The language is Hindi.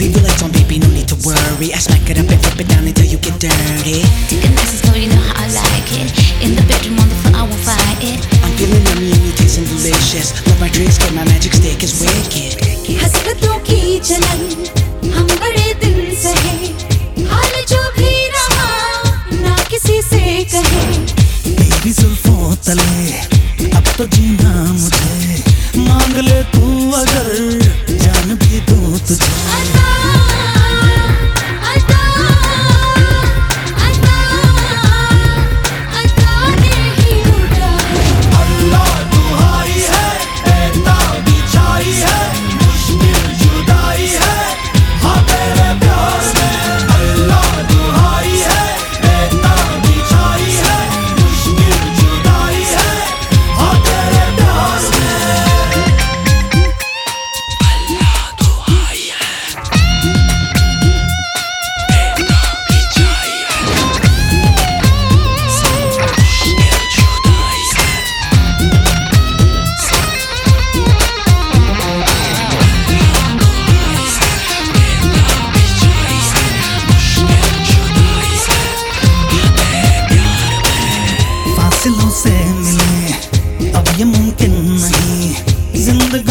Leave the lights on, baby, no need to worry. I smack it up and flip it down until you get dirty. Take a nice story, you know how I like it. In the bedroom, on the floor, I won't fight it. I'm feeling yummy, yummy, tasting delicious. Love my drinks, get my magic stick is wicked. हसरतों की जलन हम बड़े दिन से है हाल जो भी रहा ना किसी से कहे मेरी जुल्फों तले अब तो जीना मुझे मांग ले तू अगर जान भी दो तुझे फैसलों से मिले अब ये मुमकिन नहीं। ज़िंदगी